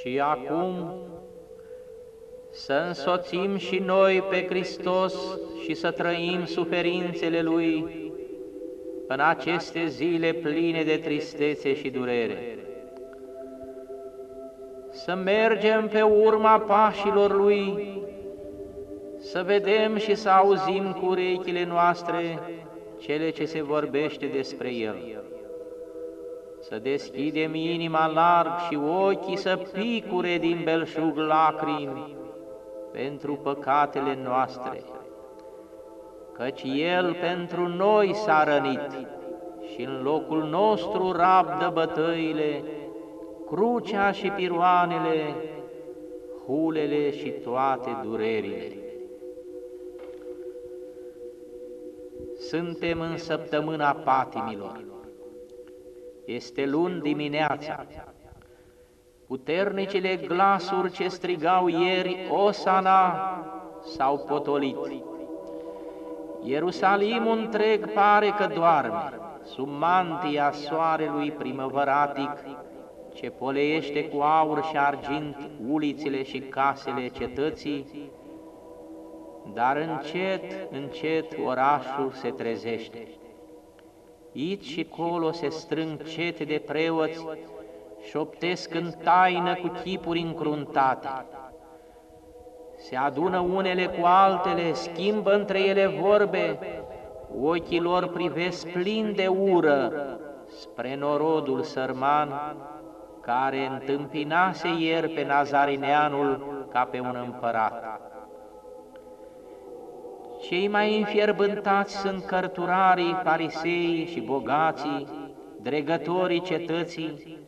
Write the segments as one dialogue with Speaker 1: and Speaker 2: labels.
Speaker 1: Și acum să însoțim și noi pe Hristos și să trăim suferințele Lui în aceste zile pline de tristețe și durere. Să mergem pe urma pașilor Lui, să vedem și să auzim cu urechile noastre cele ce se vorbește despre El. Să deschidem inima larg și ochii să picure din belșug lacrimi pentru păcatele noastre, căci El pentru noi s-a rănit și în locul nostru rabdă bătăile, crucea și piroanele, hulele și toate durerile. Suntem în săptămâna patimilor. Este luni dimineața. Puternicele glasuri ce strigau ieri, Osana, s-au potolit. Ierusalimul întreg pare că doarme, sub mantia soarelui primăvăratic, ce poleiește cu aur și argint ulițele și casele cetății, dar încet, încet orașul se trezește. Aici și colo se strâng cete de preoți, șoptesc în taină cu chipuri încruntate. Se adună unele cu altele, schimbă între ele vorbe, ochii lor privesc plin de ură spre norodul sărman, care întâmpinase ieri pe Nazarineanul ca pe un împărat. Cei mai înfierbântați sunt cărturarii, farisei și bogații, dregătorii cetății,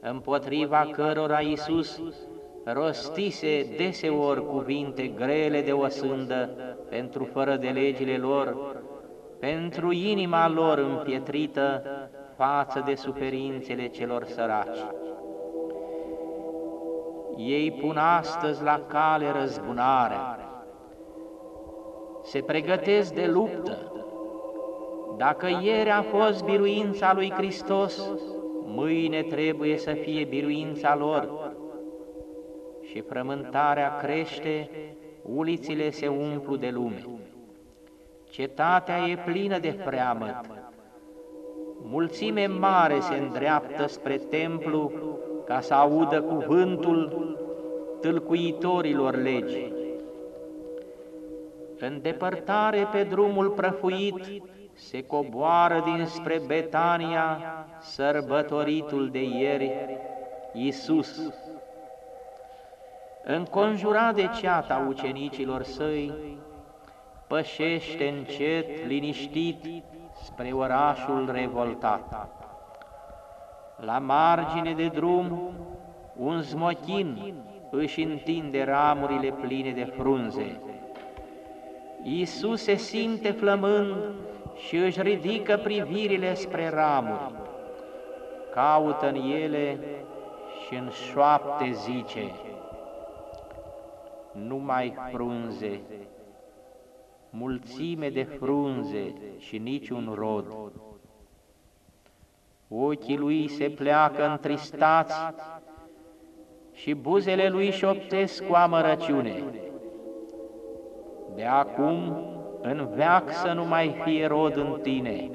Speaker 1: împotriva cărora Iisus rostise deseori cuvinte grele de osândă pentru fără de legile lor, pentru inima lor împietrită față de suferințele celor săraci. Ei pun astăzi la cale răzbunarea, se pregătesc de luptă. Dacă ieri a fost biruința lui Hristos, mâine trebuie să fie biruința lor. Și frământarea crește, ulițile se umplu de lume. Cetatea e plină de freamăt. Mulțime mare se îndreaptă spre templu ca să audă cuvântul tâlcuitorilor legii. În depărtare pe drumul prăfuit se coboară dinspre Betania sărbătoritul de ieri, Iisus. Înconjurat de ceata ucenicilor săi, pășește încet, liniștit, spre orașul revoltat. La margine de drum, un zmochin își întinde ramurile pline de frunze. Iisus se simte flămând și își ridică privirile spre ramuri. Caută în ele și în șoapte zice, numai frunze, mulțime de frunze și niciun rod. Ochii lui se pleacă întristați și buzele lui șoptesc cu amărăciune. De acum în veac să nu mai fie rod în tine.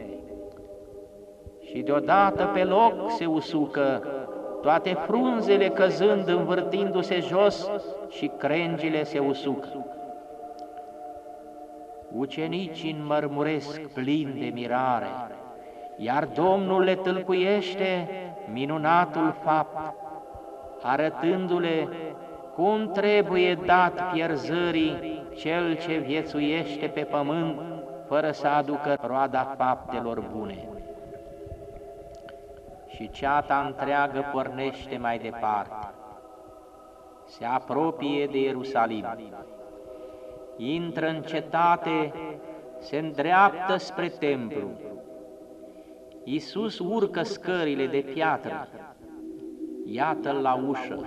Speaker 1: Și deodată pe loc se usucă, toate frunzele căzând, învârtindu-se jos și crengile se usucă. Ucenicii înmărmuresc plin de mirare, iar Domnul le tâlcuiește minunatul fapt, arătându-le cum trebuie dat pierzării cel ce viețuiește pe pământ fără să aducă roada faptelor bune. Și ceata întreagă pornește mai departe. Se apropie de Ierusalim. Intră în cetate, se îndreaptă spre templu. Iisus urcă scările de piatră. Iată-l la ușă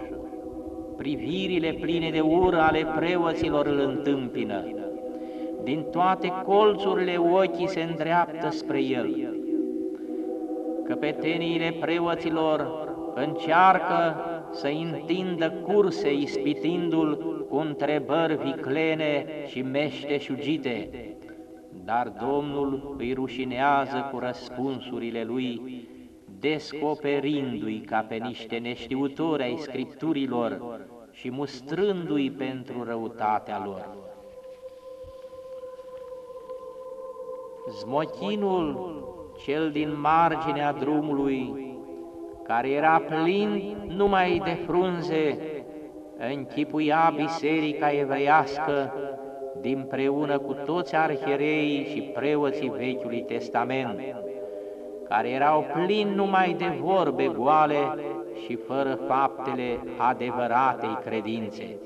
Speaker 1: privirile pline de ură ale preoților îl întâmpină. Din toate colțurile ochii se îndreaptă spre el. Căpeteniile preoților încearcă să întindă curse ispitindu-l cu întrebări viclene și meșteșugite, dar Domnul îi rușinează cu răspunsurile lui, descoperindu-i ca pe niște neștiutori ai Scripturilor și mustrându-i pentru răutatea lor. Zmochinul cel din marginea drumului, care era plin numai de frunze, închipuia biserica evreiască dinpreună cu toți arhiereii și preoții Vechiului Testament, care erau plini numai de vorbe goale și fără faptele adevăratei credințe,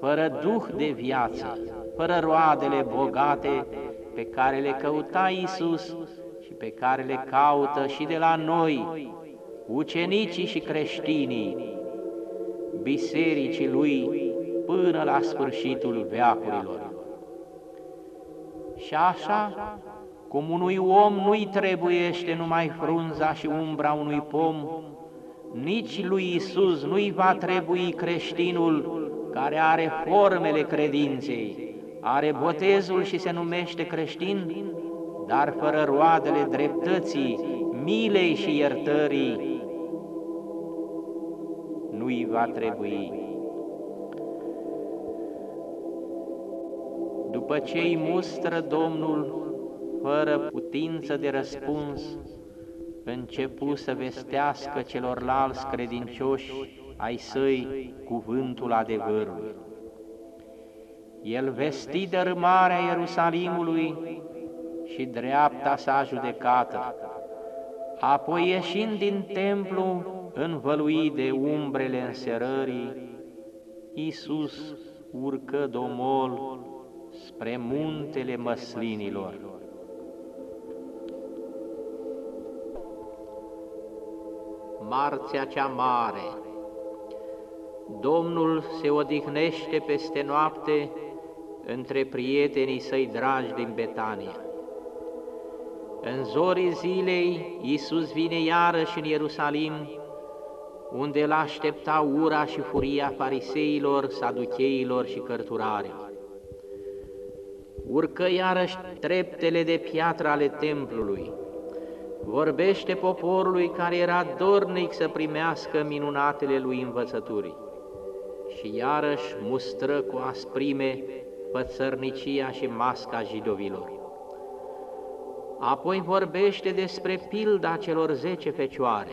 Speaker 1: fără duh de viață, fără roadele bogate pe care le căuta Iisus și pe care le caută și de la noi, ucenicii și creștinii, bisericii Lui, până la sfârșitul veacurilor. Și așa, cum unui om nu-i trebuiește numai frunza și umbra unui pom, nici lui Isus nu-i va trebui creștinul care are formele credinței, are botezul și se numește creștin, dar fără roadele dreptății, milei și iertării, nu-i va trebui. După ce îi mustră Domnul, fără putință de răspuns, începu să vestească celorlalți credincioși ai săi cuvântul adevărului. El vesti dărâmarea Ierusalimului și dreapta sa judecată. Apoi ieșind din templu, învăluit de umbrele înserării, Iisus urcă domol spre muntele măslinilor. Marțea cea mare Domnul se odihnește peste noapte între prietenii săi dragi din Betania. În zorii zilei, Iisus vine iarăși în Ierusalim, unde îl aștepta ura și furia fariseilor, saducheilor și cărturarilor. Urcă iarăși treptele de piatră ale templului, vorbește poporului care era dornic să primească minunatele lui învățăturii și iarăși mustră cu asprime pățărnicia și masca jidovilor. Apoi vorbește despre pilda celor zece fecioare,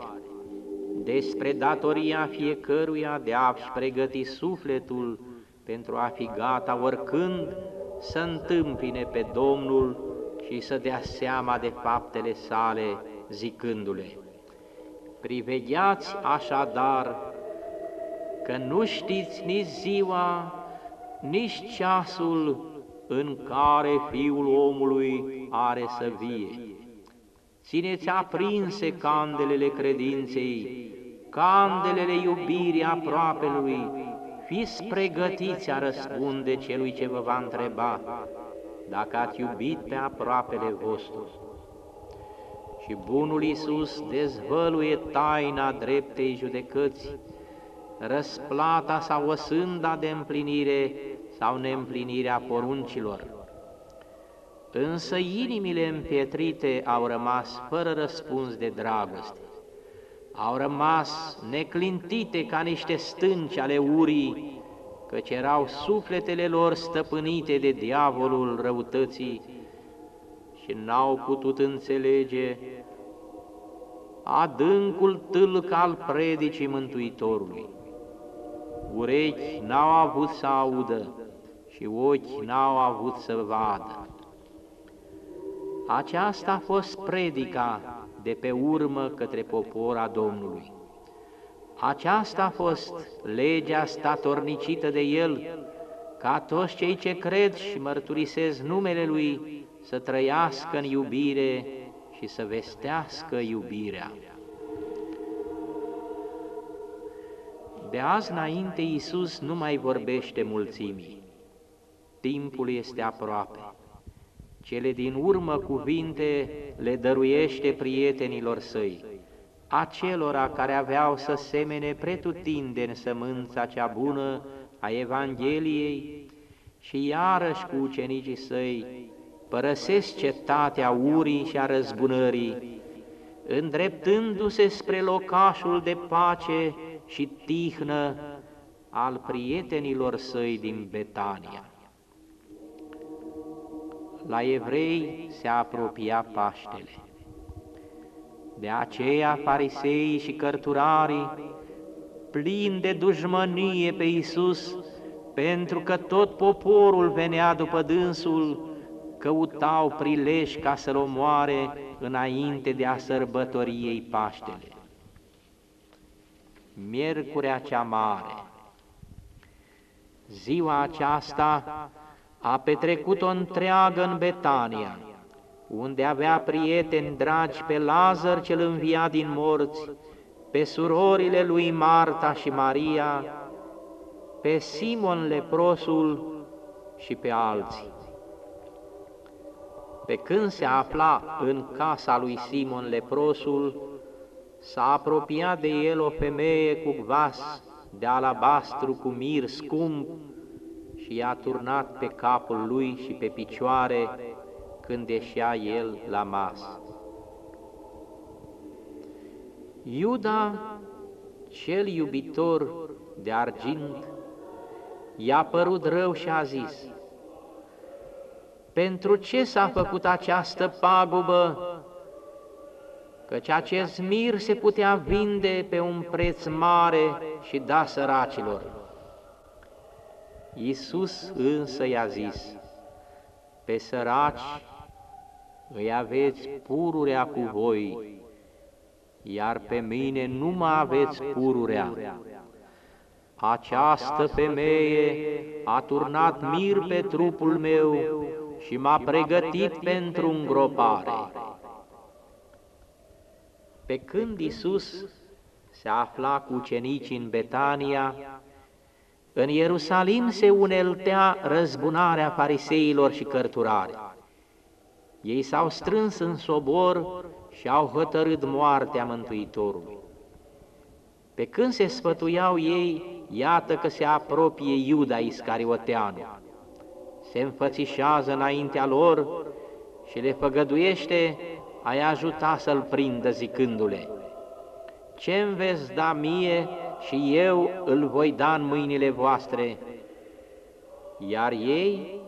Speaker 1: despre datoria fiecăruia de a-și pregăti sufletul pentru a fi gata oricând să întâmpine pe Domnul și să dea seama de faptele sale, zicându-le, Privegheați așadar că nu știți nici ziua, nici ceasul în care Fiul omului are să vie. Țineți aprinse candelele credinței, candelele iubirii aproapelui, fiți pregătiți a răspunde celui ce vă va întreba, dacă ați iubit pe aproapele vostru. Și bunul Iisus dezvăluie taina dreptei judecăți, răsplata sau o sânda de împlinire sau neîmplinirea poruncilor. Însă inimile împietrite au rămas fără răspuns de dragoste, au rămas neclintite ca niște stânci ale urii, căci erau sufletele lor stăpânite de diavolul răutății și n-au putut înțelege adâncul tâlc al predicii Mântuitorului. Urechi n-au avut să audă și ochi n-au avut să vadă. Aceasta a fost predica de pe urmă către popora Domnului. Aceasta a fost legea statornicită de El, ca toți cei ce cred și mărturisesc numele Lui să trăiască în iubire și să vestească iubirea. De azi înainte Iisus nu mai vorbește mulțimii. Timpul este aproape. Cele din urmă cuvinte le dăruiește prietenilor săi, acelora care aveau să semene pretutindeni sămânța cea bună a Evangheliei și iarăși cu ucenicii săi părăsesc cetatea urii și a răzbunării, îndreptându-se spre locașul de pace și tihnă al prietenilor săi din Betania. La evrei se apropia Paștele. De aceea fariseii și cărturarii, plini de dușmănie pe Iisus, pentru că tot poporul venea după dânsul, căutau prilej ca să-l omoare înainte de a sărbători ei Paștele. Miercurea cea mare, ziua aceasta a petrecut-o întreagă în Betania, unde avea prieteni dragi pe Lazar cel înviat din morți, pe surorile lui Marta și Maria, pe Simon leprosul și pe alții. Pe când se afla în casa lui Simon leprosul, s-a apropiat de el o femeie cu vas de alabastru cu mir scump și i-a turnat pe capul lui și pe picioare când ieșea el la masă. Iuda, cel iubitor de argint, i-a părut rău și a zis, Pentru ce s-a făcut această pagubă? Căci acest mir se putea vinde pe un preț mare și da săracilor. Iisus însă i-a zis, Pe săraci îi aveți pururea cu voi, iar pe mine nu mă aveți pururea. Această femeie a turnat mir pe trupul meu și m-a pregătit pentru îngropare. Pe când Isus se afla cu ucenicii în Betania, în Ierusalim se uneltea răzbunarea fariseilor și cărturari. Ei s-au strâns în sobor și au hotărât moartea Mântuitorului. Pe când se sfătuiau ei, iată că se apropie Iuda Iscarioteanu. Se înfățișează înaintea lor și le făgăduiește a-i ajuta să-l prindă zicându-le, Ce-mi veți da mie și eu îl voi da în mâinile voastre? Iar ei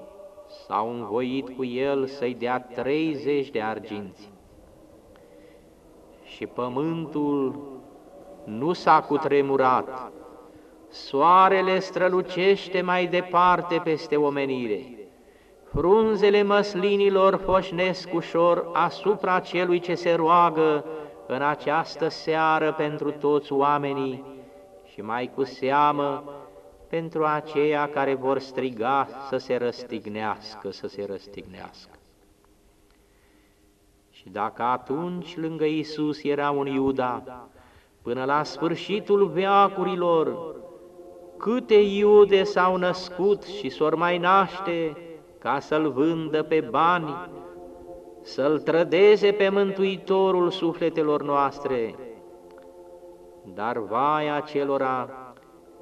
Speaker 1: s-au învoit cu el să-i dea treizeci de arginți. Și pământul nu s-a cutremurat, soarele strălucește mai departe peste omenire, frunzele măslinilor foșnesc ușor asupra celui ce se roagă în această seară pentru toți oamenii și mai cu seamă pentru aceia care vor striga să se răstignească, să se răstignească. Și dacă atunci lângă Isus era un Iuda, până la sfârșitul veacurilor, câte iude s-au născut și s-or mai naște ca să-L vândă pe bani, să-L trădeze pe Mântuitorul sufletelor noastre. Dar vai acelora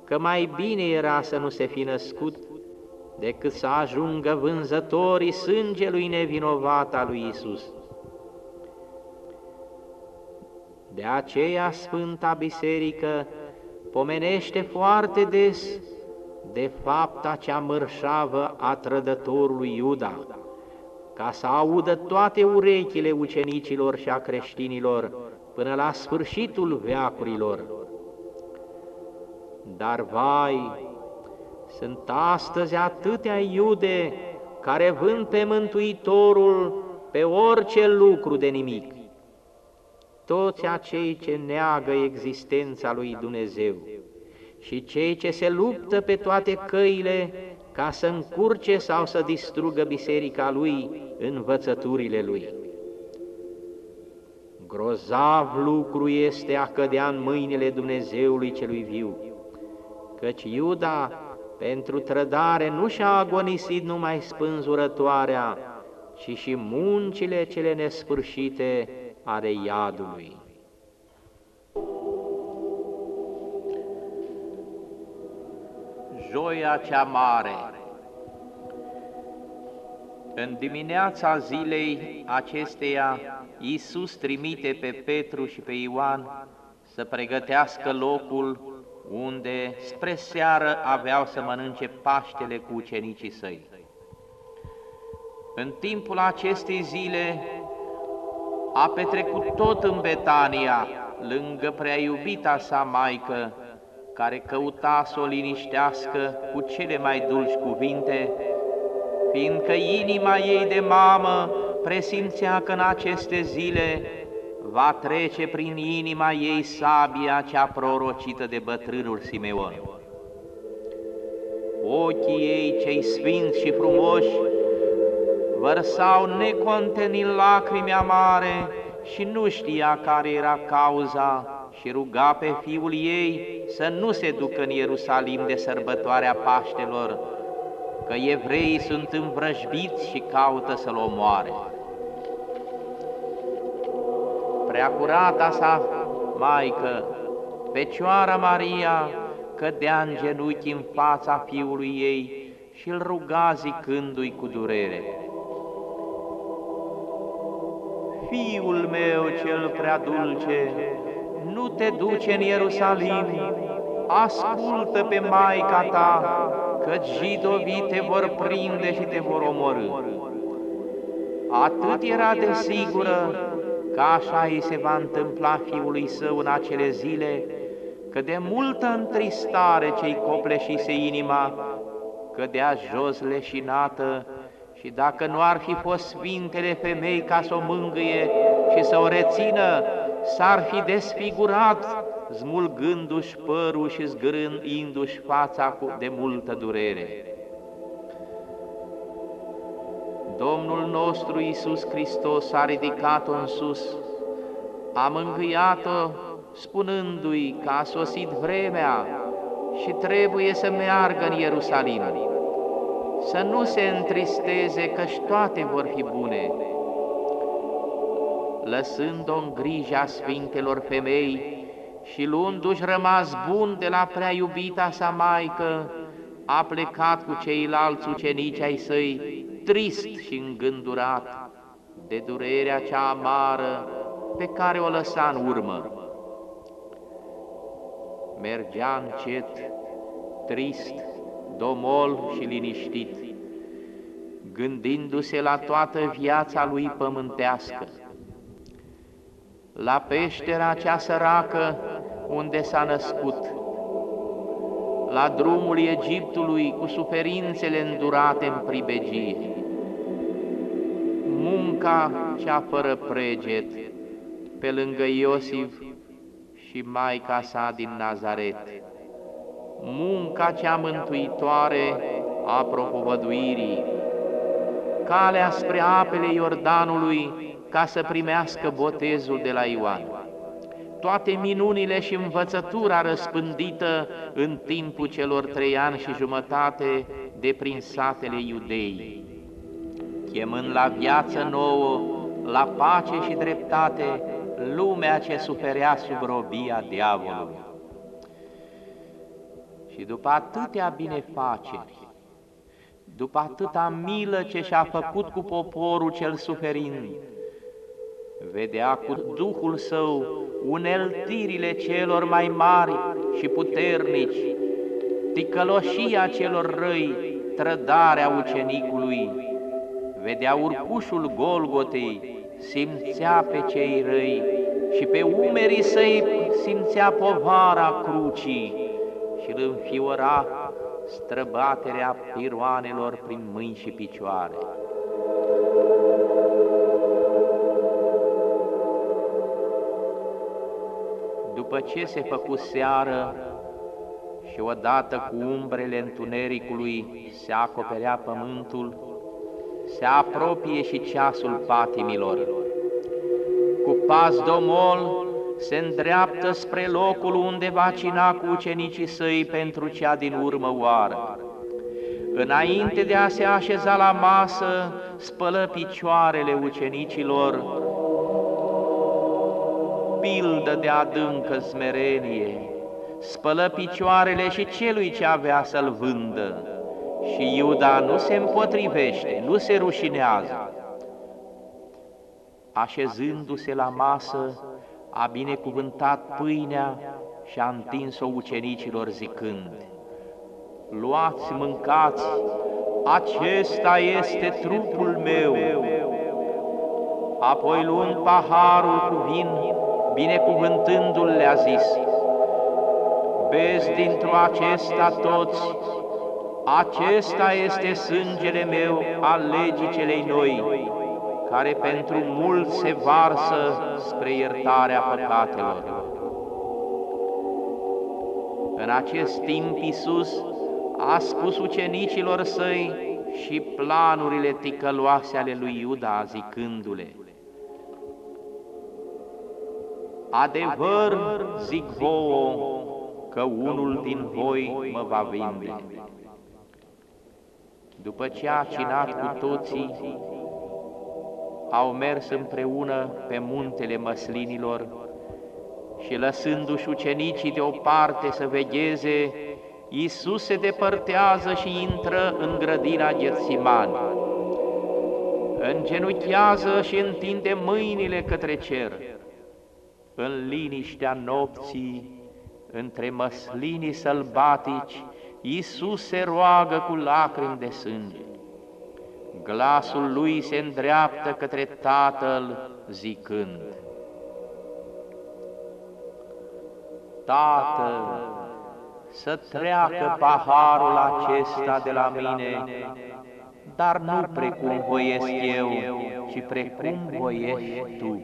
Speaker 1: că mai bine era să nu se fi născut decât să ajungă vânzătorii sângelui nevinovat al lui Isus. De aceea Sfânta Biserică pomenește foarte des de fapta cea mărșavă a trădătorului Iuda, ca să audă toate urechile ucenicilor și a creștinilor până la sfârșitul veacurilor. Dar vai, sunt astăzi atâtea iude care vând pe Mântuitorul pe orice lucru de nimic toți acei ce neagă existența lui Dumnezeu și cei ce se luptă pe toate căile ca să încurce sau să distrugă biserica lui învățăturile lui. Grozav lucru este a cădea în mâinile Dumnezeului celui viu, căci Iuda pentru trădare nu și-a agonisit numai spânzurătoarea, ci și muncile cele nesfârșite are iadului. Joia cea mare În dimineața zilei acesteia, Iisus trimite pe Petru și pe Ioan să pregătească locul unde spre seară aveau să mănânce Paștele cu ucenicii săi. În timpul acestei zile a petrecut tot în Betania, lângă prea iubita sa maică, care căuta să o liniștească cu cele mai dulci cuvinte, fiindcă inima ei de mamă presimțea că în aceste zile va trece prin inima ei sabia cea prorocită de bătrânul Simeon. Ochii ei cei sfinți și frumoși vărsau necontenit lacrimi amare și nu știa care era cauza și ruga pe fiul ei să nu se ducă în Ierusalim de sărbătoarea Paștelor, că evreii sunt învrăjbiți și caută să-l omoare. Preacurata sa Maică, Fecioara Maria, cădea în genunchi în fața fiului ei și îl ruga zicându-i cu durere. Fiul meu cel prea dulce, nu te duce în Ierusalim, ascultă pe Maica ta, căci jidovii te vor prinde și te vor omorâ. Atât era de sigură că așa îi se va întâmpla fiului său în acele zile, că de multă întristare cei copleșise inima, cădea jos leșinată și dacă nu ar fi fost sfintele femei ca să o mângâie și să o rețină, s-ar fi desfigurat, smulgându-și părul și zgrându-și fața cu de multă durere. Domnul nostru Iisus Hristos a ridicat-o în sus, a mângâiat-o spunându-i că a sosit vremea și trebuie să meargă în Ierusalim, să nu se întristeze că toate vor fi bune. Lăsând-o în grija Sfintelor Femei și luându-și rămas bun de la prea iubita sa Maică, a plecat cu ceilalți ucenici ai săi trist și îngândurat de durerea cea amară pe care o lăsa în urmă. Mergea încet, trist, domol și liniștit, gândindu-se la toată viața lui pământească, la peștera cea săracă unde s-a născut, la drumul Egiptului cu suferințele îndurate în pribegie, munca cea fără preget, pe lângă Iosif și Maica sa din Nazaret, munca cea mântuitoare a propovăduirii, calea spre apele Iordanului ca să primească botezul de la Ioan toate minunile și învățătura răspândită în timpul celor trei ani și jumătate de prin satele iudei, chemând la viață nouă, la pace și dreptate, lumea ce suferea sub robia diavolului. Și după atâtea binefaceri, după atâta milă ce și-a făcut cu poporul cel suferind, vedea cu Duhul Său uneltirile celor mai mari și puternici, ticăloșia celor răi, trădarea ucenicului, vedea urcușul Golgotei, simțea pe cei răi și pe umerii săi simțea povara crucii și îl înfiora străbaterea piroanelor prin mâini și picioare. După ce se făcu seară și odată cu umbrele întunericului se acoperea pământul, se apropie și ceasul patimilor. Cu pas domol se îndreaptă spre locul unde va cina cu ucenicii săi pentru cea din urmă oară. Înainte de a se așeza la masă, spălă picioarele ucenicilor, pildă de adâncă smerenie, spălă picioarele și celui ce avea să-l vândă. Și Iuda nu se împotrivește, nu se rușinează. Așezându-se la masă, a binecuvântat pâinea și a întins-o ucenicilor zicând, Luați, mâncați, acesta este trupul meu. Apoi luând paharul cu vin, binecuvântându-l le-a zis, Beți dintr-o acesta toți, acesta este sângele meu al legii celei noi, care pentru mult se varsă spre iertarea păcatelor. În acest timp Iisus a spus ucenicilor săi și planurile ticăloase ale lui Iuda, zicându-le, Adevăr zic vouă că unul din voi mă va vinde. După ce a cinat cu toții, au mers împreună pe muntele măslinilor și lăsându-și ucenicii deoparte să vegheze, Iisus se depărtează și intră în grădina Ghețiman. Îngenuchează și întinde mâinile către cer. În liniștea nopții, între măslinii sălbatici, Iisus se roagă cu lacrimi de sânge. Glasul lui se îndreaptă către Tatăl zicând, Tatăl, să treacă paharul acesta de la mine, dar nu precum voiesc eu, ci precum voiești Tu.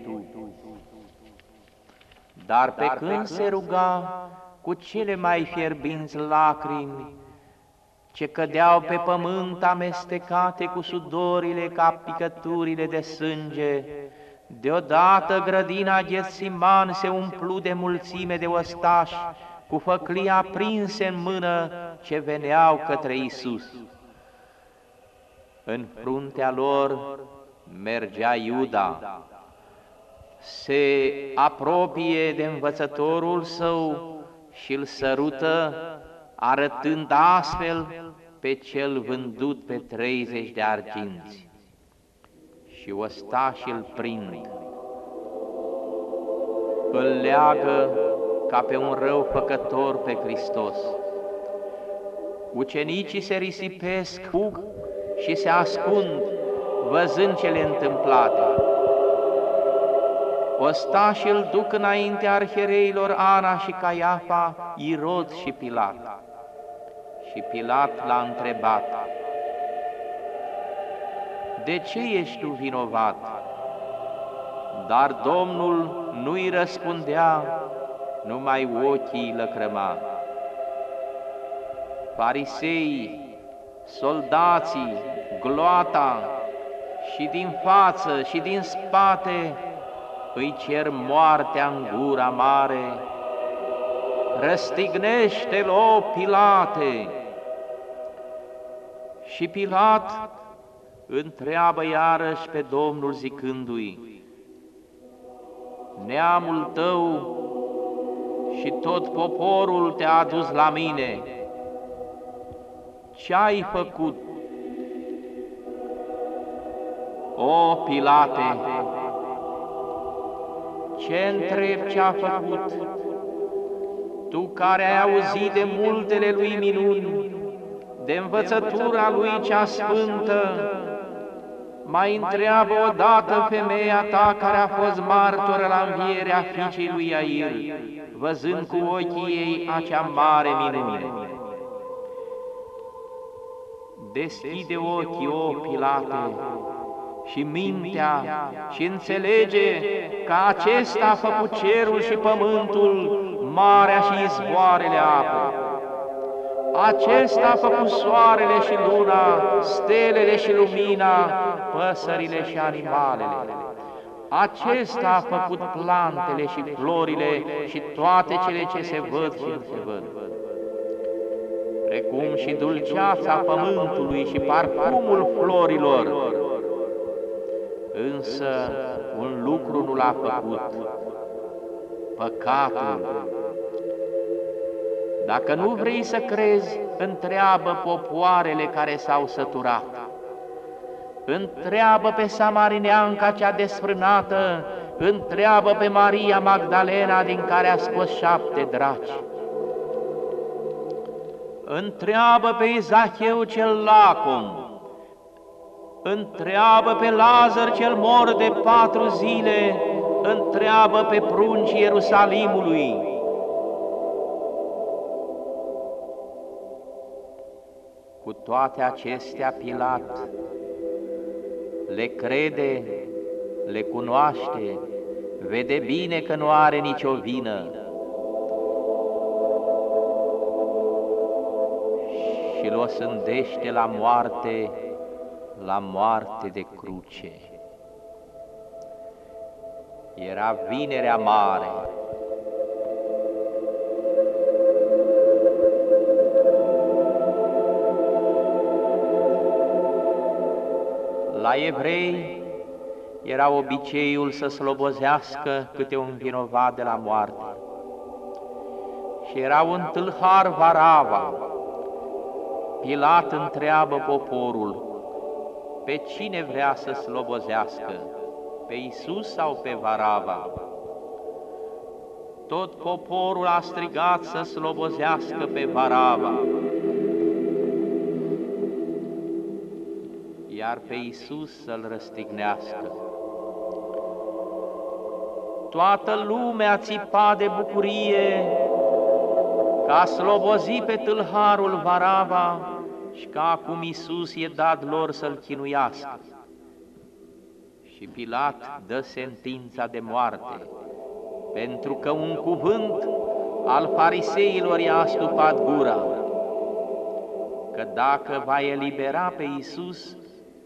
Speaker 1: Dar pe când se ruga cu cele mai fierbinți lacrimi, ce cădeau pe pământ amestecate cu sudorile ca picăturile de sânge, deodată grădina Ghețiman se umplu de mulțime de ostași, cu făclii aprinse în mână ce veneau către Isus. În fruntea lor mergea Iuda, se apropie de învățătorul său și îl sărută, arătând astfel pe cel vândut pe treizeci de arginți. Și ostașii îl prind, îl leagă ca pe un rău făcător pe Hristos. Ucenicii se risipesc, fug și se ascund, văzând cele întâmplate. Ostașii îl duc înaintea arhereilor Ana și Caiafa, Irod și Pilat. Și Pilat l-a întrebat, De ce ești tu vinovat? Dar Domnul nu-i răspundea, numai ochii lăcrăma. Farisei, soldații, gloata și din față și din spate îi cer moartea în gura mare. Răstignește-l, o Pilate! Și Pilat întreabă iarăși pe Domnul zicându-i, Neamul tău și tot poporul te-a adus la mine. Ce ai făcut? O, Pilate, ce întreb ce a făcut? Tu care ai auzit de multele lui minuni, de învățătura lui cea sfântă, mai întreabă odată femeia ta care a fost martoră la învierea fiicei lui Iair, văzând cu ochii ei acea mare minune. Deschide ochii, o Pilate, și mintea și înțelege că acesta a făcut cerul și pământul, marea și izvoarele apă. Acesta a făcut soarele și luna, stelele și lumina, păsările și animalele. Acesta a făcut plantele și florile și toate cele ce se văd și nu se văd. Precum și dulceața pământului și parfumul florilor. Însă un lucru nu l-a făcut, păcatul. Dacă nu vrei să crezi, întreabă popoarele care s-au săturat. Întreabă pe Samarineanca cea desfrânată, întreabă pe Maria Magdalena din care a scos șapte draci. Întreabă pe Izacheu cel lacom, întreabă pe Lazar cel mor de patru zile, întreabă pe prunci Ierusalimului. Cu toate acestea, Pilat le crede, le cunoaște, vede bine că nu are nicio vină. Și l-o sândește la moarte, la moarte de cruce. Era vinerea mare, La evrei era obiceiul să slobozească câte un vinovat de la moarte. Și era un tâlhar Varava. Pilat întreabă poporul, pe cine vrea să slobozească, pe Isus sau pe Varava? Tot poporul a strigat să slobozească pe Varava. iar pe Iisus să-L răstignească. Toată lumea țipa de bucurie ca slobozi pe tâlharul Varava și că acum Iisus e dat lor să-L chinuiască. Și Pilat dă sentința de moarte, pentru că un cuvânt al fariseilor i-a astupat gura, că dacă va elibera pe Iisus,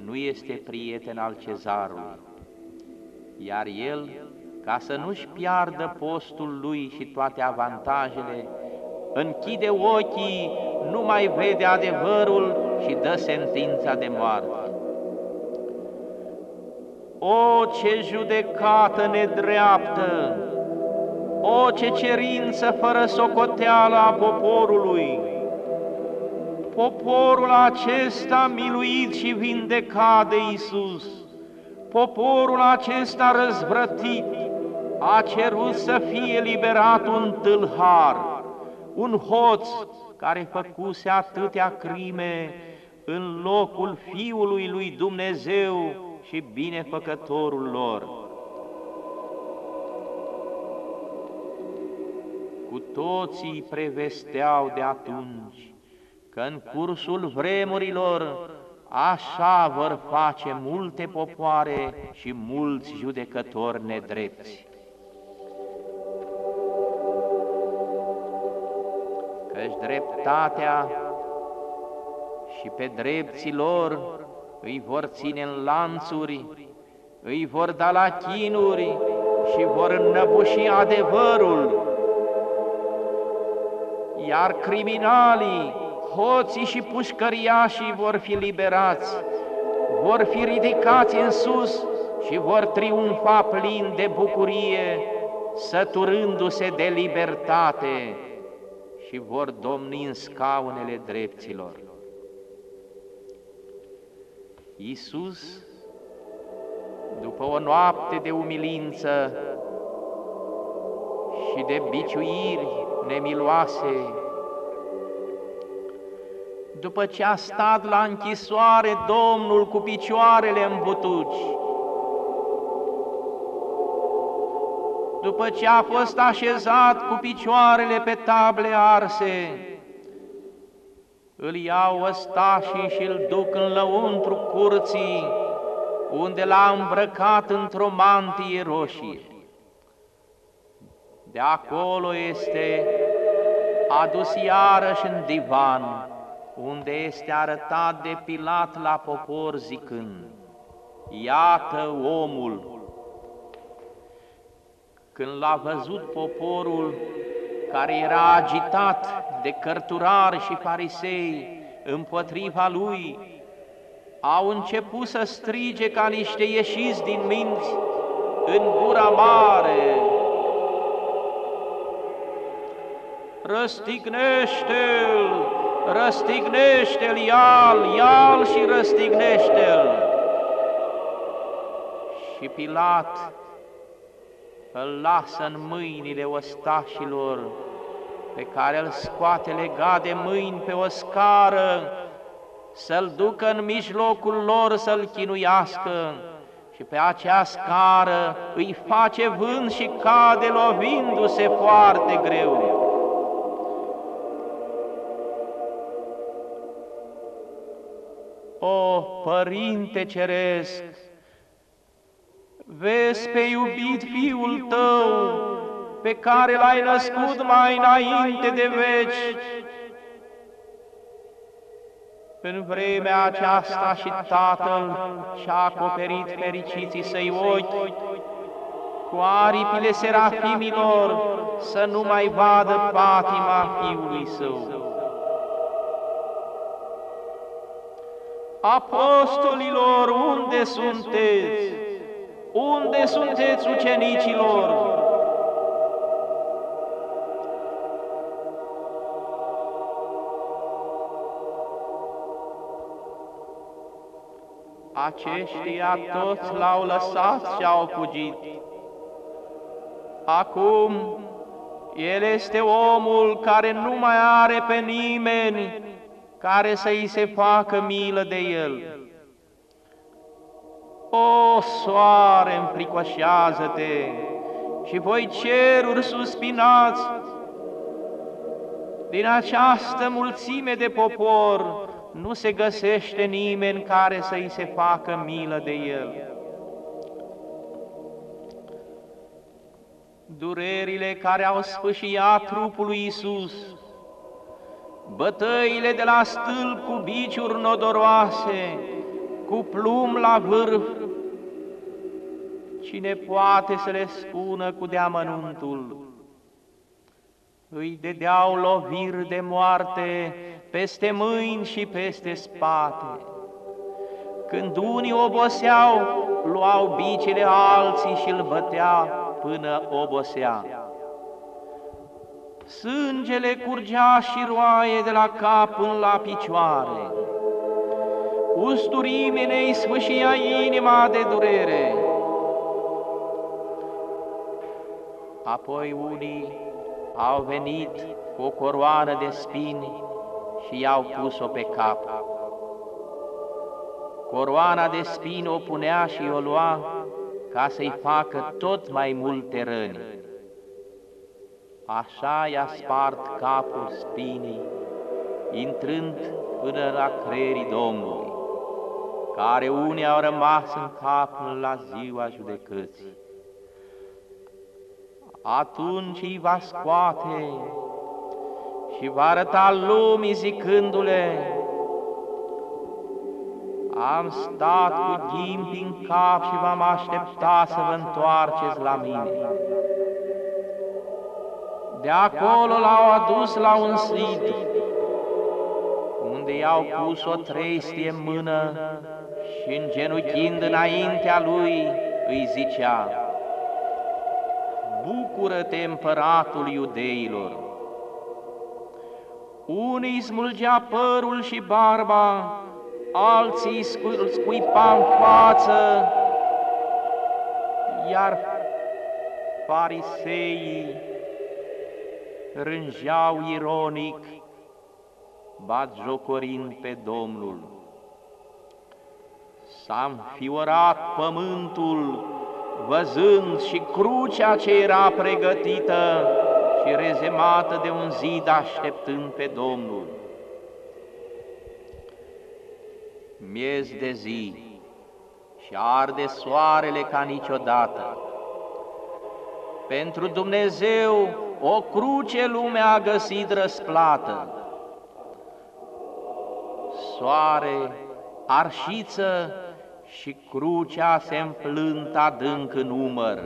Speaker 1: nu este prieten al cezarului, iar el, ca să nu-și piardă postul lui și toate avantajele, închide ochii, nu mai vede adevărul și dă sentința de moarte. O, ce judecată nedreaptă! O, ce cerință fără socoteală a poporului! poporul acesta miluit și vindecat de Isus, poporul acesta răzvrătit, a cerut să fie liberat un tâlhar, un hoț care făcuse atâtea crime în locul Fiului lui Dumnezeu și binefăcătorul lor. Cu toții prevesteau de atunci că în cursul vremurilor așa vor face multe popoare și mulți judecători nedrepți. Căci dreptatea și pe drepții lor îi vor ține în lanțuri, îi vor da la chinuri și vor înnăbuși adevărul, iar criminalii hoții și pușcăriașii vor fi liberați, vor fi ridicați în sus și vor triumfa plin de bucurie, săturându-se de libertate și vor domni în scaunele dreptilor. Iisus, după o noapte de umilință și de biciuiri nemiloase, după ce a stat la închisoare Domnul cu picioarele în butuci, după ce a fost așezat cu picioarele pe table arse, îl iau ăstașii și îl duc în lăuntru curții, unde l-a îmbrăcat într-o mantie roșie. De acolo este adus iarăși în divan, unde este arătat de Pilat la popor zicând, Iată omul! Când l-a văzut poporul care era agitat de cărturari și farisei împotriva lui, au început să strige ca niște ieșiți din minți în gura mare, răstignește-l, răstignește-l, ia-l, ia-l și răstignește-l. Și Pilat îl lasă în mâinile ostașilor, pe care îl scoate legat de mâini pe o scară, să-l ducă în mijlocul lor să-l chinuiască și pe acea scară îi face vânt și cade lovindu-se foarte greu. O, Părinte Ceresc, vezi pe iubit Fiul Tău, pe care l-ai născut mai înainte de veci, în vremea aceasta și Tatăl și-a acoperit fericiții săi ochi cu aripile serafimilor să nu mai vadă patima Fiului Său. Apostolilor, unde sunteți? Unde sunteți ucenicilor? Aceștia toți l-au lăsat și au fugit. Acum, El este omul care nu mai are pe nimeni care să îi se facă milă de El. O, soare, înfricoșează-te și voi ceruri suspinați din această mulțime de popor, nu se găsește nimeni care să îi se facă milă de el. Durerile care au sfâșiat trupul lui Isus, bătăile de la stâlp cu biciuri nodoroase, cu plumb la vârf, cine poate să le spună cu deamănuntul? Îi dedeau loviri de moarte peste mâini și peste spate. Când unii oboseau, luau bicile alții și îl bătea până obosea. Sângele curgea și roaie de la cap până la picioare. Usturime ne sfâșia inima de durere. Apoi unii au venit cu o coroană de spini și i-au pus-o pe cap. Coroana de spini o punea și o lua ca să-i facă tot mai multe răni. Așa i-a spart capul spinii, intrând până la creierii Domnului, care unii au rămas în cap până la ziua judecății. Atunci îi va scoate și va arăta lumii zicându-le, am stat cu ghimpi în cap și v-am așteptat să vă întoarceți la mine. De acolo l-au adus la un zid, unde i-au pus o trestie în mână și îngenuchind înaintea lui îi zicea, Bucură-te, împăratul iudeilor! Unii smulgea părul și barba, alții scuipa în față, iar fariseii rângeau ironic, bat jocorind pe Domnul. S-a înfiorat pământul, văzând și crucea ce era pregătită, și rezemată de un zid așteptând pe Domnul. Miez de zi și arde soarele ca niciodată. Pentru Dumnezeu o cruce lumea a găsit răsplată. Soare, arșiță și crucea se împlânt adânc în umăr.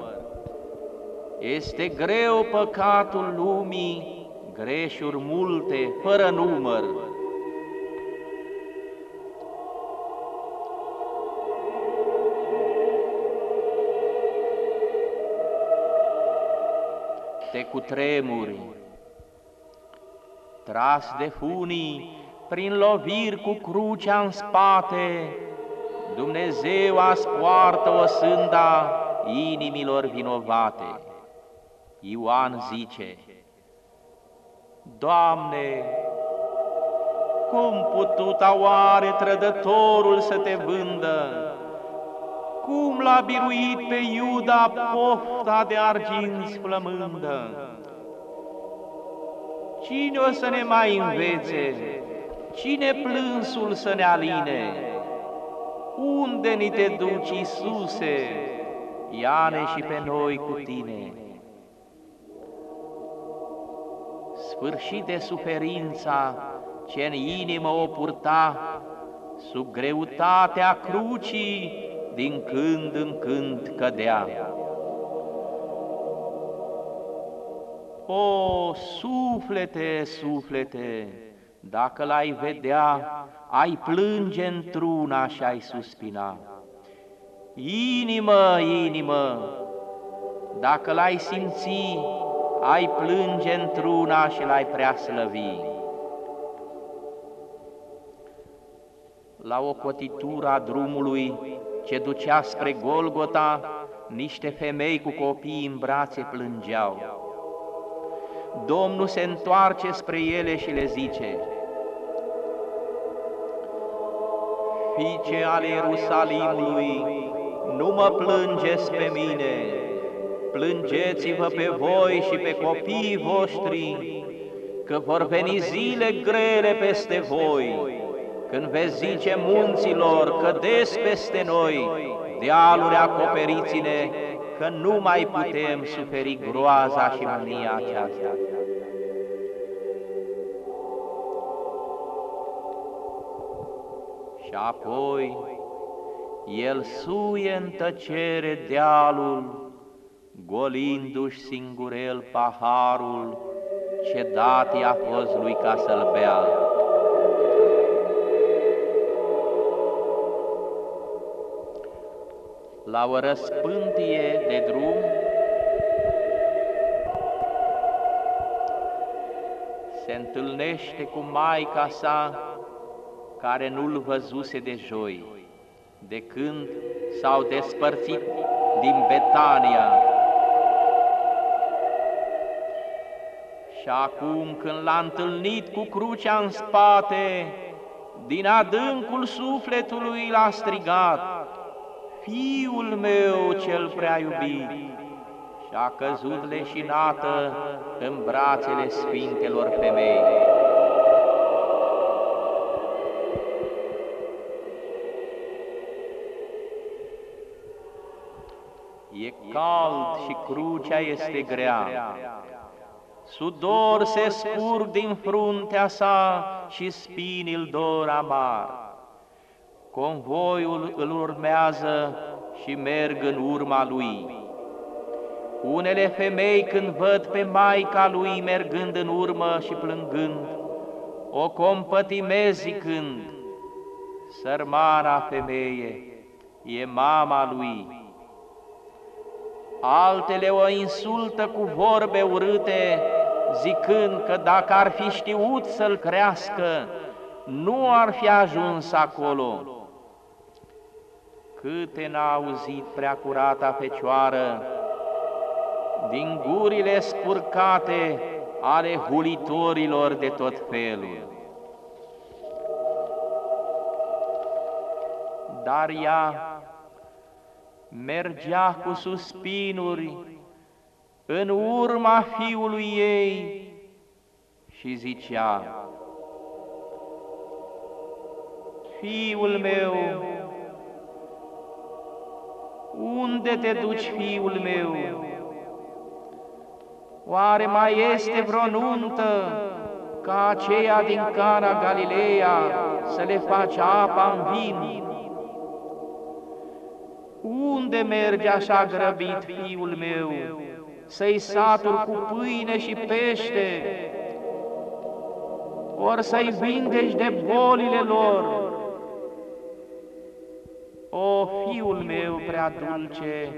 Speaker 1: Este greu păcatul lumii, greșuri multe, fără număr. Te cutremuri tras de funii, prin loviri cu crucea în spate, Dumnezeu azi poartă o sânda inimilor vinovate. Ioan zice, Doamne, cum pututa oare trădătorul să te vândă? Cum l-a biruit pe Iuda pofta de arginți flămândă? Cine o să ne mai învețe? Cine plânsul să ne aline? Unde ni te duci, Iisuse? Ia-ne și pe noi cu tine. Sfârșit de suferința ce în inimă o purta, sub greutatea crucii, din când în când cădea. O, suflete, suflete, dacă l-ai vedea, ai plânge într-una și ai suspina. Inimă, inimă, dacă l-ai simți, ai plânge într-una și l-ai prea slăvi. La o cotitură a drumului ce ducea spre Golgota, niște femei cu copii în brațe plângeau. Domnul se întoarce spre ele și le zice, Fiice ale Ierusalimului, nu mă plângeți pe mine, plângeți-vă pe voi și pe copiii voștri, că vor veni zile grele peste voi, când veți zice munților, cădeți peste noi, dealuri acoperiți-ne, că nu mai putem suferi groaza și mânia aceasta. Și apoi el suie în tăcere dealul, golindu-și singurel paharul ce dat i-a fost lui ca să-l bea. La o răspântie de drum, se întâlnește cu Maica sa, care nu-l văzuse de joi, de când s-au despărțit din Betania. Și acum când l-a întâlnit cu crucea în spate, din adâncul sufletului l-a strigat, Fiul meu cel prea iubit, și a căzut leșinată în brațele Sfintelor femei. Cald și crucea este grea. Sudor se scurg din fruntea sa și spinii dor amar. Convoiul îl urmează și merg în urma lui. Unele femei când văd pe Maica lui mergând în urmă și plângând, o compătimez zicând, Sărmana femeie, e mama lui altele o insultă cu vorbe urâte, zicând că dacă ar fi știut să-l crească, nu ar fi ajuns acolo. Câte n-a auzit prea curata Fecioară, din gurile spurcate ale hulitorilor de tot felul. Dar ea mergea cu suspinuri în urma fiului ei și zicea, Fiul meu, unde te duci, fiul meu? Oare mai este vreo nuntă ca aceea din Cana Galileea să le faci apa în vin? Unde merge așa grăbit fiul meu? Să-i satur cu pâine și pește, ori să-i vindeci de bolile lor. O, fiul meu prea dulce,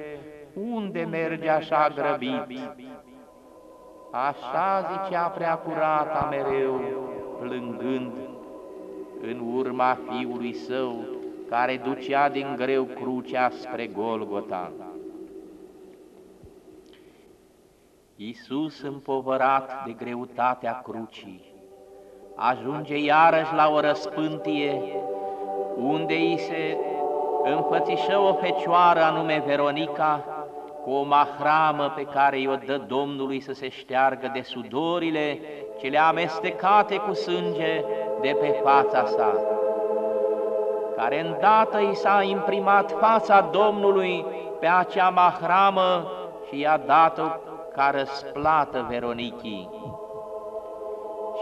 Speaker 1: unde merge așa grăbit? Așa zicea prea curata mereu, plângând în urma fiului său, care ducea din greu crucea spre Golgota. Iisus, împovărat de greutatea crucii, ajunge iarăși la o răspântie, unde îi se înfățișă o fecioară anume Veronica, cu o mahramă pe care i-o dă Domnului să se șteargă de sudorile cele amestecate cu sânge de pe fața sa, care îndată i s-a imprimat fața Domnului pe acea mahramă și i-a dat-o ca răsplată Veronichii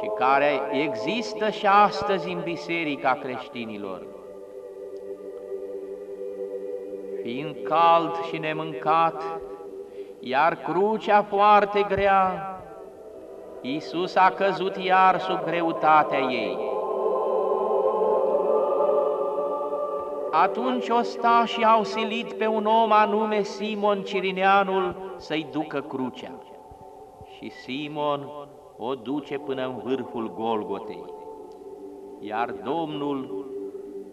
Speaker 1: și care există și astăzi în Biserica creștinilor. Fiind cald și nemâncat, iar crucea foarte grea, Iisus a căzut iar sub greutatea ei. Atunci și au silit pe un om anume Simon Cirineanul să-i ducă crucea. Și Simon o duce până în vârful Golgotei. Iar Domnul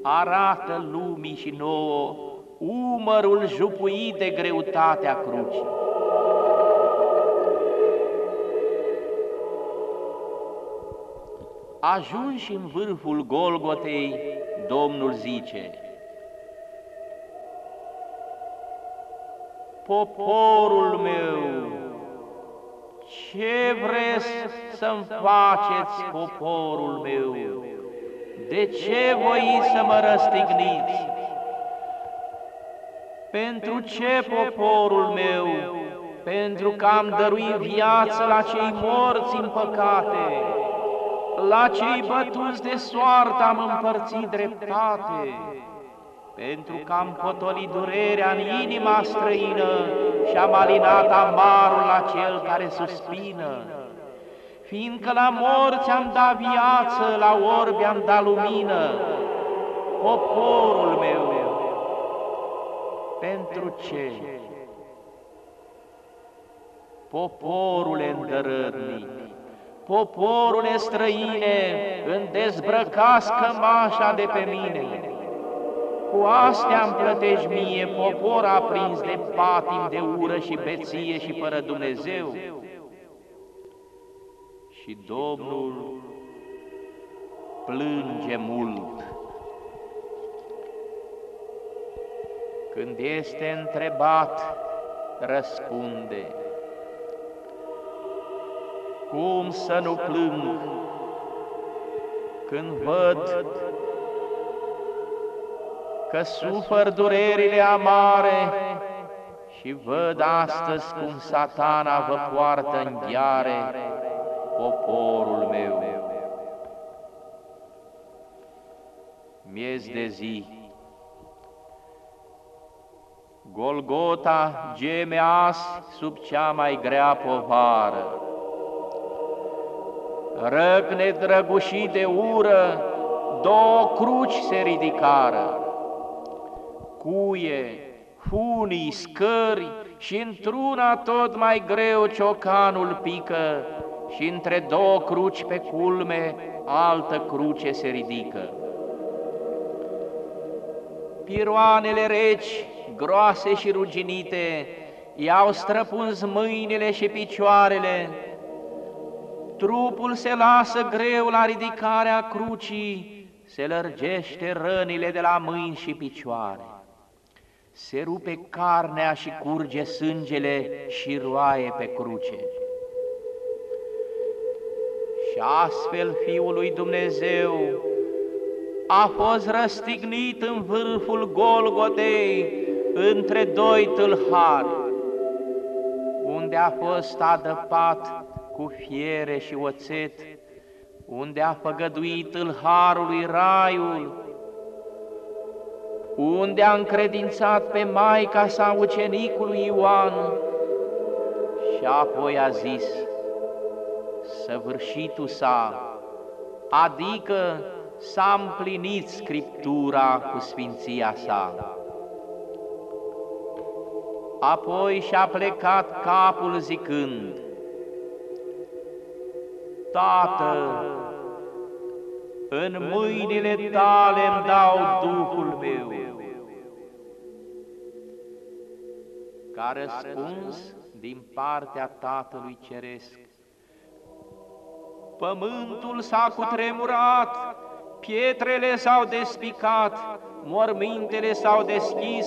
Speaker 1: arată lumii și nouă umărul jupuit de greutatea crucii. Ajunși în vârful Golgotei, Domnul zice, Poporul meu, ce vreți să-mi faceți, poporul meu? De ce voi să mă răstigniți? Pentru ce poporul meu? Pentru că am dăruit viață la cei morți în păcate, la cei bătuți de soartă am împărțit dreptate, pentru că am potolit durerea în inima străină și am alinat amarul la cel care suspină. Fiindcă la morți am dat viață, la orbi am dat lumină, poporul meu, pentru ce? Poporule îndărătnic, poporule străine, în dezbrăcați cămașa de pe mine. Cu astea îmi plătești mie, popor aprins de patim, de ură și beție și fără Dumnezeu. Și Domnul plânge mult. Când este întrebat, răspunde. Cum să nu plâng când văd că sufăr durerile amare și văd astăzi cum satana vă poartă în ghiare poporul meu. Miez de zi, Golgota geme azi sub cea mai grea povară, Răgne drăgușii de ură, două cruci se ridicară, cuie, funii, scări și într-una tot mai greu ciocanul pică și între două cruci pe culme altă cruce se ridică. Piroanele reci, groase și ruginite, i-au străpuns mâinile și picioarele, trupul se lasă greu la ridicarea crucii, se lărgește rănile de la mâini și picioare. Se rupe carnea și curge sângele și roaie pe cruce. Și astfel Fiul lui Dumnezeu a fost răstignit în vârful Golgotei între doi tâlhari, unde a fost adăpat cu fiere și oțet, unde a făgăduit tâlharului raiul, unde a încredințat pe Maica sa ucenicului Ioan și apoi a zis, săvârșitul sa, adică s-a împlinit Scriptura cu sfinția sa. Apoi și-a plecat capul zicând, Tată, în mâinile tale îmi dau Duhul meu. Ca răspuns din partea Tatălui Ceresc, pământul s-a cutremurat, pietrele s-au despicat, mormintele s-au deschis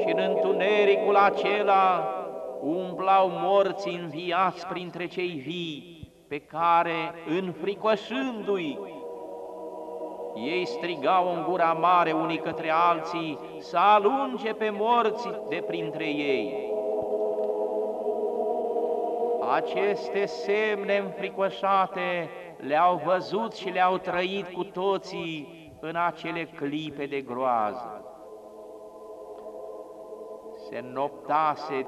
Speaker 1: și în întunericul acela umblau morții înviați printre cei vii, pe care, înfricoșându-i, ei strigau în gura mare unii către alții să alunge pe morți de printre ei. Aceste semne înfricoșate le-au văzut și le-au trăit cu toții în acele clipe de groază. Se noptase,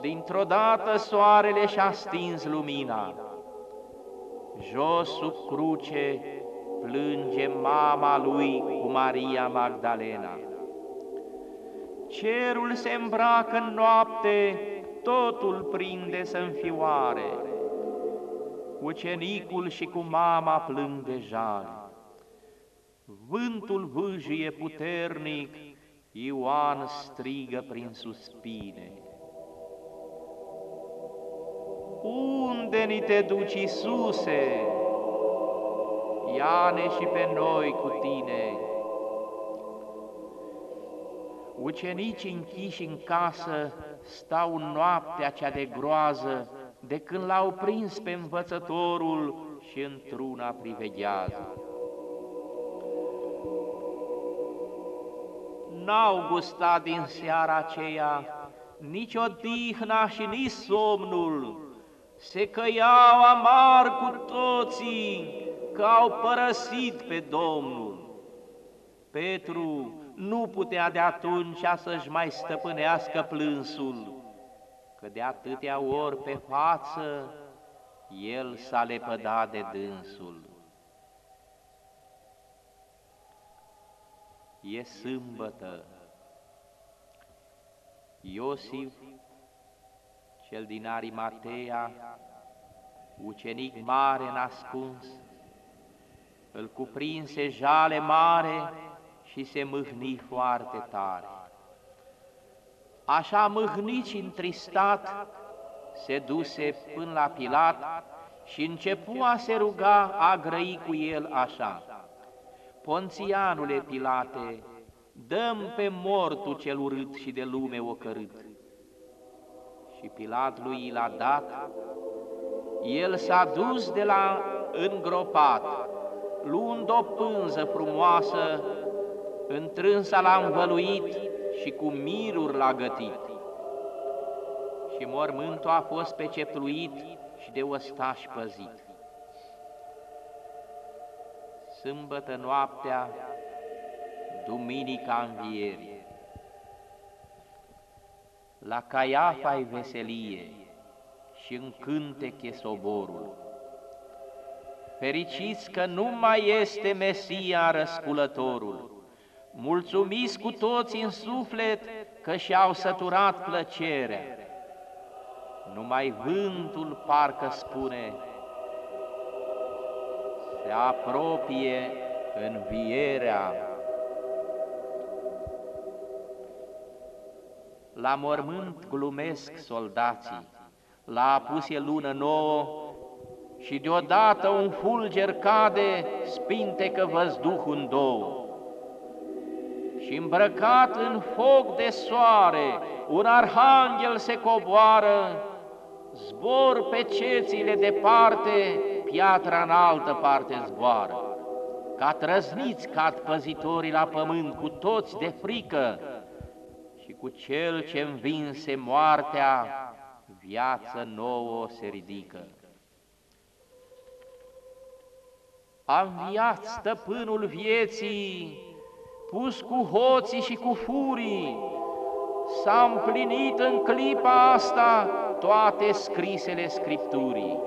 Speaker 1: dintr-o dată soarele și-a stins lumina. Jos sub cruce plânge mama lui cu Maria Magdalena. Cerul se îmbracă în noapte, totul prinde să înfioare. Ucenicul și cu mama plâng de jale. Vântul vâjie puternic, Ioan strigă prin suspine. Unde ni te duci, Iisuse? Ia-ne și pe noi cu tine. Ucenicii închiși în casă stau în noaptea cea de groază, de când l-au prins pe învățătorul și într-una priveghează. N-au gustat din seara aceea nici odihna și nici somnul, se căiau amar cu toții că au părăsit pe Domnul. Petru nu putea de atunci să-și mai stăpânească plânsul, că de atâtea ori pe față el s-a lepădat de dânsul. E sâmbătă. Iosif, cel din Arimatea, ucenic mare nascuns, îl cuprinse jale mare și se mâhni foarte tare. Așa mâhnit și întristat, se duse până la Pilat și începu a se ruga a grăi cu el așa. Ponțianule Pilate, dăm pe mortul cel urât și de lume ocărât. Și Pilat lui l-a dat, el s-a dus de la îngropat, luând o pânză frumoasă, întrânsa l-a învăluit și cu miruri l-a gătit. Și mormântul a fost pecepluit și de ostaș păzit. Sâmbătă noaptea, Duminica Învierii. La Caiafa-i veselie și în cântec soborul. Fericiți că nu mai este Mesia răsculătorul, mulțumiți cu toți în suflet că și-au săturat plăcerea. Numai vântul parcă spune, se apropie învierea. La mormânt glumesc soldații, la apusie lună nouă, și deodată un fulger cade, spintecă văzduhul în două. Și îmbrăcat în foc de soare, un arhanghel se coboară, zbor pe cețile departe, piatra în altă parte zboară. Ca trăzniți cad păzitorii la pământ, cu toți de frică, și cu cel ce învinse moartea, viață nouă se ridică. A înviat stăpânul vieții, pus cu hoții și cu furii, s-a împlinit în clipa asta toate scrisele Scripturii.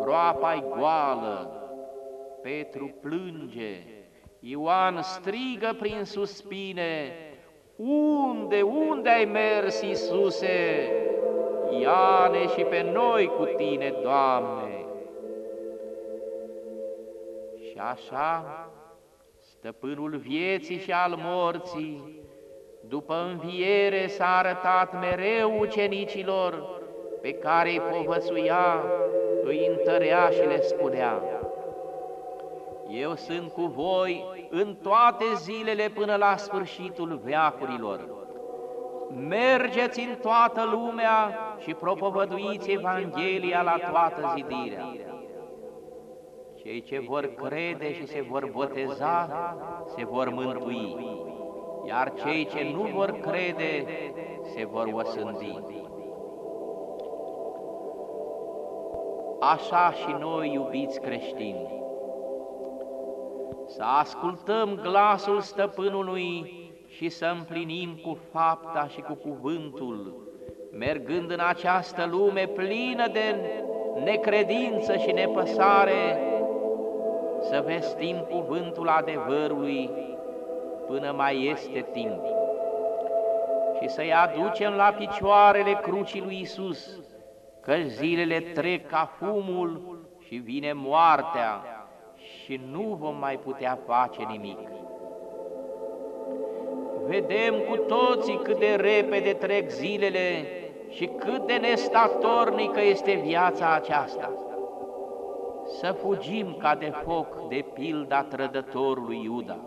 Speaker 1: Groapa-i goală, Petru plânge, Ioan strigă prin suspine, Unde, unde ai mers, Iisuse? ia-ne și pe noi cu Tine, Doamne! Și așa, stăpânul vieții și al morții, după înviere s-a arătat mereu ucenicilor, pe care îi povățuia, îi întărea și le spunea, Eu sunt cu voi în toate zilele până la sfârșitul veacurilor. Mergeți în toată lumea și propovăduiți Evanghelia la toată zidirea. Cei ce vor crede și se vor boteza, se vor mântui, iar cei ce nu vor crede, se vor osândi. Așa și noi, iubiți creștini, să ascultăm glasul stăpânului și să împlinim cu fapta și cu cuvântul, mergând în această lume plină de necredință și nepăsare, să vestim cuvântul adevărului până mai este timp și să-i aducem la picioarele crucii lui Isus, că zilele trec ca fumul și vine moartea și nu vom mai putea face nimic. Vedem cu toții cât de repede trec zilele și cât de nestatornică este viața aceasta. Să fugim ca de foc de pilda trădătorului Iuda,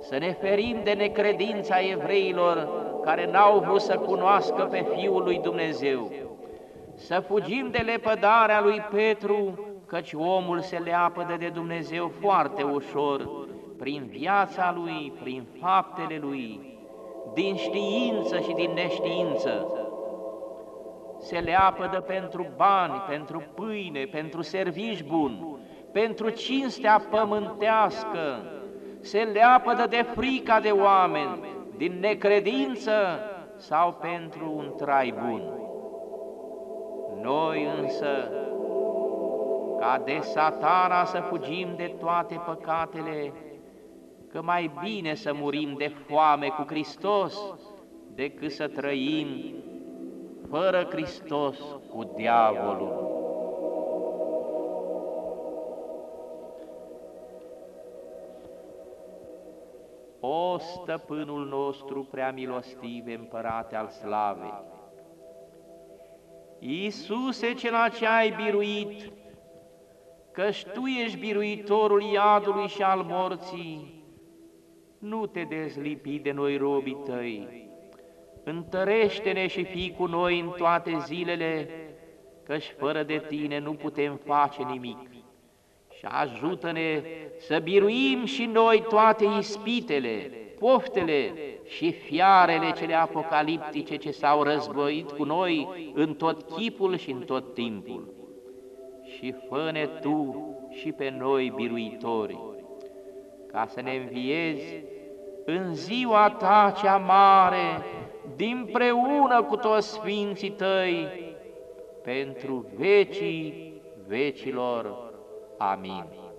Speaker 1: să ne ferim de necredința evreilor care n-au vrut să cunoască pe Fiul lui Dumnezeu, să fugim de lepădarea lui Petru, căci omul se leapădă de Dumnezeu foarte ușor, prin viața lui, prin faptele lui, din știință și din neștiință. Se leapădă pentru bani, pentru pâine, pentru servici bun, pentru cinstea pământească, se leapădă de frica de oameni, din necredință sau pentru un trai bun. Noi însă, ca de satana să fugim de toate păcatele, că mai bine să murim de foame cu Hristos decât să trăim fără Hristos cu diavolul. O stăpânul nostru prea milostiv, împărate al slavei, Iisuse cel ce ai biruit, căci Tu ești biruitorul iadului și al morții, nu te dezlipi de noi, robii tăi, întărește-ne și fii cu noi în toate zilele, căci fără de tine nu putem face nimic. Și ajută-ne să biruim și noi toate ispitele, poftele și fiarele cele apocaliptice ce s-au războit cu noi în tot chipul și în tot timpul. Și fă-ne Tu și pe noi biruitori ca să ne înviezi în ziua ta cea mare, dinpreună cu toți sfinții tăi, pentru vecii vecilor. Amin.